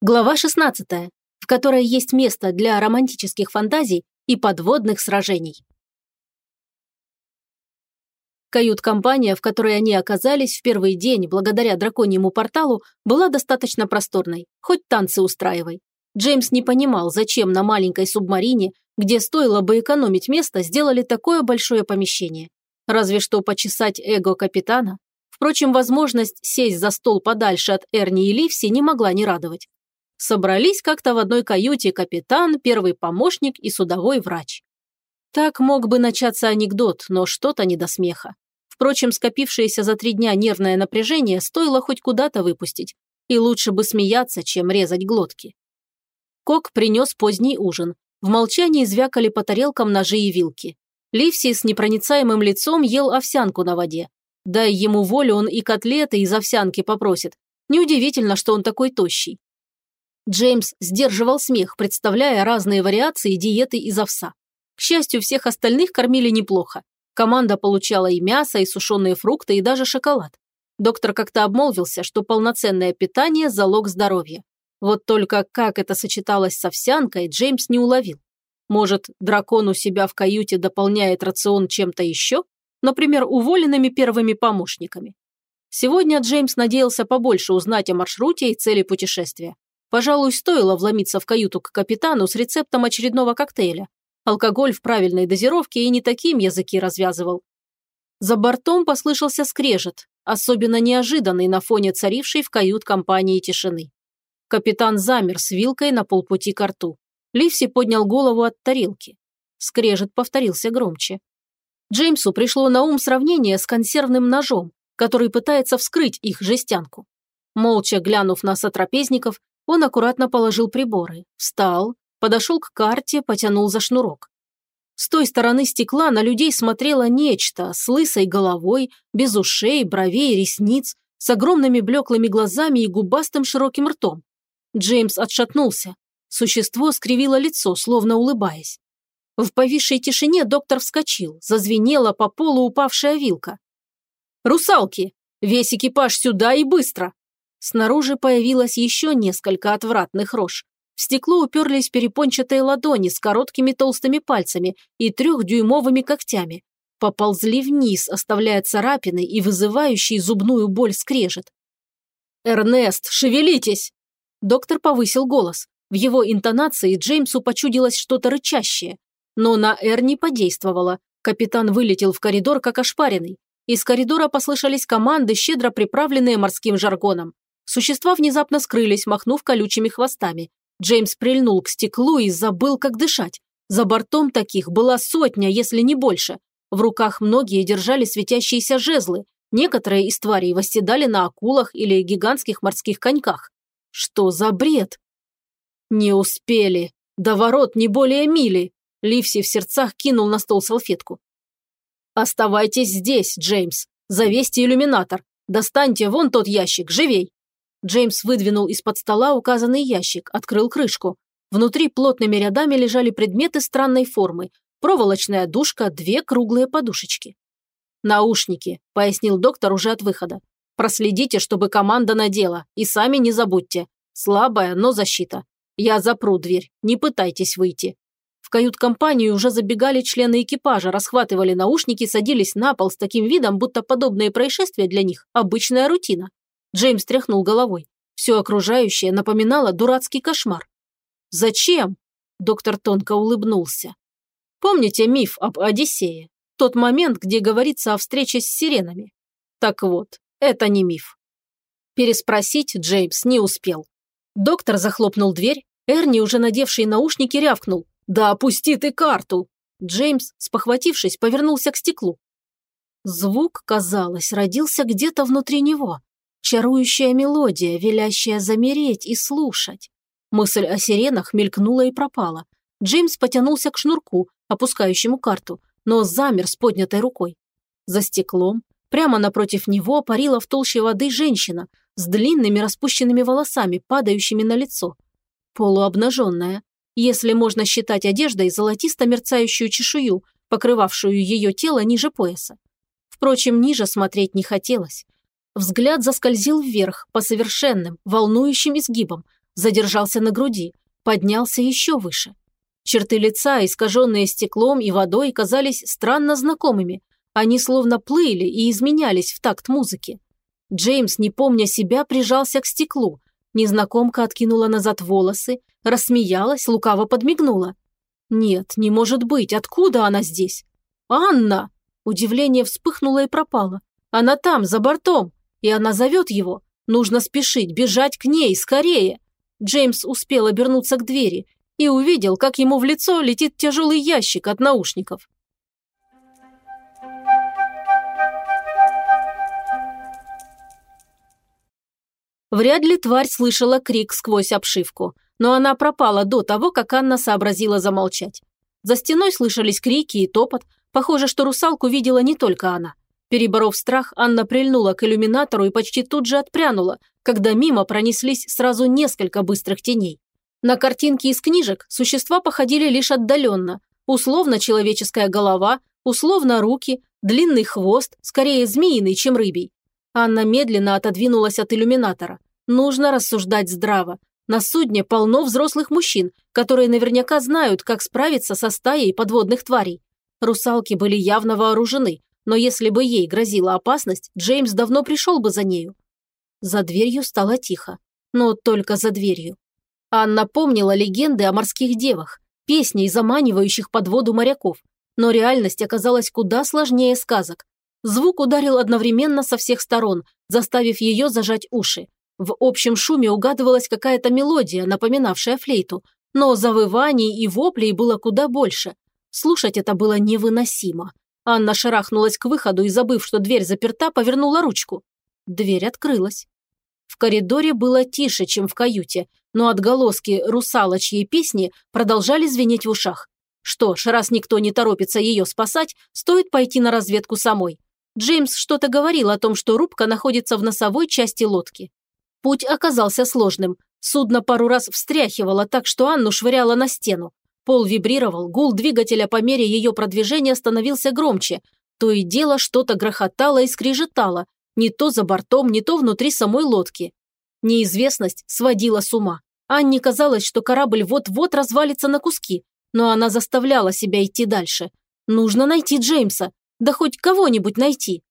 Глава 16, в которой есть место для романтических фантазий и подводных сражений. Кают-компания, в которой они оказались в первый день благодаря драконьему порталу, была достаточно просторной, хоть танцы устраивай. Джеймс не понимал, зачем на маленькой субмарине, где стоило бы экономить место, сделали такое большое помещение. Разве что почесать эго капитана. Впрочем, возможность сесть за стол подальше от Эрни и Ливси не могла не радовать. Собрались как-то в одной каюте капитан, первый помощник и судовой врач. Так мог бы начаться анекдот, но что-то не до смеха. Впрочем, скопившееся за три дня нервное напряжение стоило хоть куда-то выпустить, и лучше бы смеяться, чем резать глотки. Кок принес поздний ужин. В молчании звякали по тарелкам ножи и вилки. Ливси с непроницаемым лицом ел овсянку на воде. Дай ему волю, он и котлеты из овсянки попросит. Неудивительно, что он такой тощий. Джеймс сдерживал смех, представляя разные вариации диеты из овса. К счастью, всех остальных кормили неплохо. Команда получала и мясо, и сушеные фрукты, и даже шоколад. Доктор как-то обмолвился, что полноценное питание – залог здоровья. Вот только как это сочеталось с овсянкой, Джеймс не уловил. Может, дракон у себя в каюте дополняет рацион чем-то еще? Например, уволенными первыми помощниками. Сегодня Джеймс надеялся побольше узнать о маршруте и цели путешествия. Пожалуй, стоило вломиться в каюту к капитану с рецептом очередного коктейля. Алкоголь в правильной дозировке и не таким языки развязывал. За бортом послышался скрежет, особенно неожиданный на фоне царившей в кают-компании тишины. Капитан замер с вилкой на полпути к рту. Ливси поднял голову от тарелки. Скрежет повторился громче. Джеймсу пришло на ум сравнение с консервным ножом, который пытается вскрыть их жестянку. Молча глянув на сотрапезников, он аккуратно положил приборы, встал, подошел к карте, потянул за шнурок. С той стороны стекла на людей смотрело нечто с лысой головой, без ушей, бровей, ресниц, с огромными блеклыми глазами и губастым широким ртом. Джеймс отшатнулся. Существо скривило лицо, словно улыбаясь. В повисшей тишине доктор вскочил, зазвенела по полу упавшая вилка. «Русалки! Весь экипаж сюда и быстро!» Снаружи появилось еще несколько отвратных рож. В стекло уперлись перепончатые ладони с короткими толстыми пальцами и трехдюймовыми когтями. Поползли вниз, оставляя царапины и вызывающий зубную боль скрежет. «Эрнест, шевелитесь!» Доктор повысил голос. В его интонации Джеймсу почудилось что-то рычащее. Но на Эр не подействовало. Капитан вылетел в коридор, как ошпаренный. Из коридора послышались команды, щедро приправленные морским жаргоном. Существа внезапно скрылись, махнув колючими хвостами. Джеймс прильнул к стеклу и забыл, как дышать. За бортом таких была сотня, если не больше. В руках многие держали светящиеся жезлы. Некоторые из тварей восседали на акулах или гигантских морских коньках. Что за бред? Не успели. До ворот не более мили. Ливси в сердцах кинул на стол салфетку. «Оставайтесь здесь, Джеймс. Завесьте иллюминатор. Достаньте вон тот ящик, живей!» Джеймс выдвинул из-под стола указанный ящик, открыл крышку. Внутри плотными рядами лежали предметы странной формы. Проволочная душка, две круглые подушечки. «Наушники», – пояснил доктор уже от выхода. «Проследите, чтобы команда надела, и сами не забудьте. Слабая, но защита. Я запру дверь, не пытайтесь выйти». В кают-компанию уже забегали члены экипажа, расхватывали наушники, садились на пол с таким видом, будто подобные происшествия для них – обычная рутина. Джеймс тряхнул головой. Все окружающее напоминало дурацкий кошмар. «Зачем?» – доктор тонко улыбнулся. «Помните миф об Одиссее? Тот момент, где говорится о встрече с сиренами? Так вот, это не миф». Переспросить Джеймс не успел. Доктор захлопнул дверь, Эрни, уже надевший наушники, рявкнул. «Да опусти ты карту!» Джеймс, спохватившись, повернулся к стеклу. Звук, казалось, родился где-то внутри него. Чарующая мелодия, велящая замереть и слушать. Мысль о сиренах мелькнула и пропала. Джеймс потянулся к шнурку, опускающему карту, но замер с поднятой рукой. За стеклом, прямо напротив него, парила в толще воды женщина с длинными распущенными волосами, падающими на лицо. Полуобнаженная, если можно считать одеждой золотисто-мерцающую чешую, покрывавшую ее тело ниже пояса. Впрочем, ниже смотреть не хотелось. Взгляд заскользил вверх, по совершенным, волнующим изгибам, задержался на груди, поднялся еще выше. Черты лица, искаженные стеклом и водой, казались странно знакомыми. Они словно плыли и изменялись в такт музыки. Джеймс, не помня себя, прижался к стеклу. Незнакомка откинула назад волосы, рассмеялась, лукаво подмигнула. «Нет, не может быть, откуда она здесь?» «Анна!» Удивление вспыхнуло и пропало. «Она там, за бортом, и она зовет его. Нужно спешить, бежать к ней, скорее!» Джеймс успел обернуться к двери и увидел, как ему в лицо летит тяжелый ящик от наушников. Вряд ли тварь слышала крик сквозь обшивку, но она пропала до того, как Анна сообразила замолчать. За стеной слышались крики и топот. Похоже, что русалку видела не только она. Переборов страх, Анна прильнула к иллюминатору и почти тут же отпрянула, когда мимо пронеслись сразу несколько быстрых теней. На картинке из книжек существа походили лишь отдаленно. Условно человеческая голова, условно руки, длинный хвост, скорее змеиный, чем рыбий. Анна медленно отодвинулась от иллюминатора. Нужно рассуждать здраво. На судне полно взрослых мужчин, которые наверняка знают, как справиться со стаей подводных тварей. Русалки были явно вооружены, но если бы ей грозила опасность, Джеймс давно пришел бы за нею. За дверью стало тихо. Но только за дверью. Анна помнила легенды о морских девах, песни, заманивающих под воду моряков. Но реальность оказалась куда сложнее сказок. Звук ударил одновременно со всех сторон, заставив ее зажать уши. В общем шуме угадывалась какая-то мелодия, напоминавшая флейту, но завываний и воплей было куда больше. Слушать это было невыносимо. Анна шарахнулась к выходу и, забыв, что дверь заперта, повернула ручку. Дверь открылась. В коридоре было тише, чем в каюте, но отголоски русалочьей песни продолжали звенеть в ушах. Что ж, раз никто не торопится ее спасать, стоит пойти на разведку самой. Джеймс что-то говорил о том, что рубка находится в носовой части лодки. Путь оказался сложным. Судно пару раз встряхивало так, что Анну швыряло на стену. Пол вибрировал, гул двигателя по мере ее продвижения становился громче. То и дело что-то грохотало и скрежетало, не то за бортом, не то внутри самой лодки. Неизвестность сводила с ума. Анне казалось, что корабль вот-вот развалится на куски, но она заставляла себя идти дальше. Нужно найти Джеймса, да хоть кого-нибудь найти.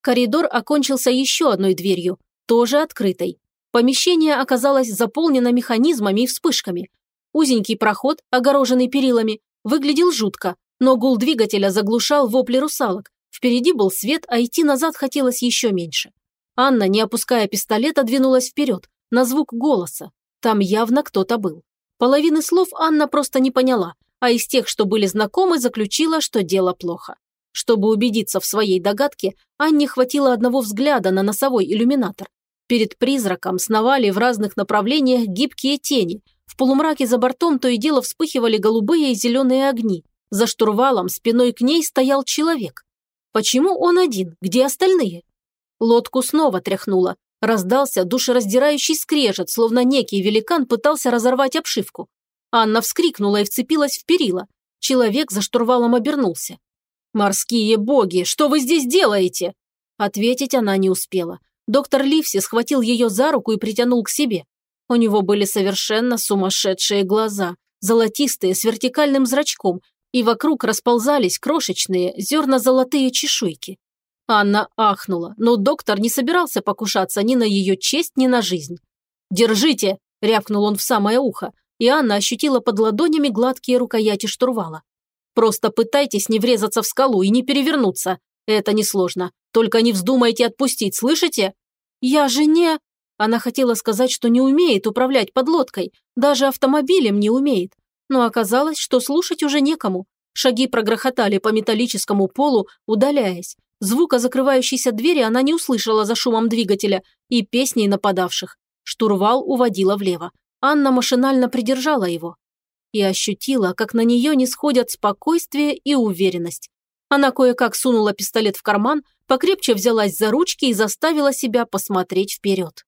Коридор окончился еще одной дверью, тоже открытой. Помещение оказалось заполнено механизмами и вспышками. Узенький проход, огороженный перилами, выглядел жутко, но гул двигателя заглушал вопли русалок. Впереди был свет, а идти назад хотелось еще меньше. Анна, не опуская пистолета, двинулась вперед, на звук голоса. Там явно кто-то был. Половины слов Анна просто не поняла, а из тех, что были знакомы, заключила, что дело плохо. Чтобы убедиться в своей догадке, Анне хватило одного взгляда на носовой иллюминатор. Перед призраком сновали в разных направлениях гибкие тени. В полумраке за бортом то и дело вспыхивали голубые и зеленые огни. За штурвалом спиной к ней стоял человек. Почему он один? Где остальные? Лодку снова тряхнуло. Раздался душераздирающий скрежет, словно некий великан пытался разорвать обшивку. Анна вскрикнула и вцепилась в перила. Человек за штурвалом обернулся. «Морские боги, что вы здесь делаете?» Ответить она не успела. Доктор Ливси схватил ее за руку и притянул к себе. У него были совершенно сумасшедшие глаза, золотистые, с вертикальным зрачком, и вокруг расползались крошечные зерно-золотые чешуйки. Анна ахнула, но доктор не собирался покушаться ни на ее честь, ни на жизнь. «Держите!» – рявкнул он в самое ухо, и Анна ощутила под ладонями гладкие рукояти штурвала. «Просто пытайтесь не врезаться в скалу и не перевернуться. Это несложно. Только не вздумайте отпустить, слышите?» «Я же не...» Она хотела сказать, что не умеет управлять подлодкой, даже автомобилем не умеет. Но оказалось, что слушать уже некому. Шаги прогрохотали по металлическому полу, удаляясь. Звука закрывающейся двери она не услышала за шумом двигателя и песней нападавших. Штурвал уводила влево. Анна машинально придержала его. И ощутила, как на нее не сходят спокойствие и уверенность. Она кое-как сунула пистолет в карман, покрепче взялась за ручки и заставила себя посмотреть вперед.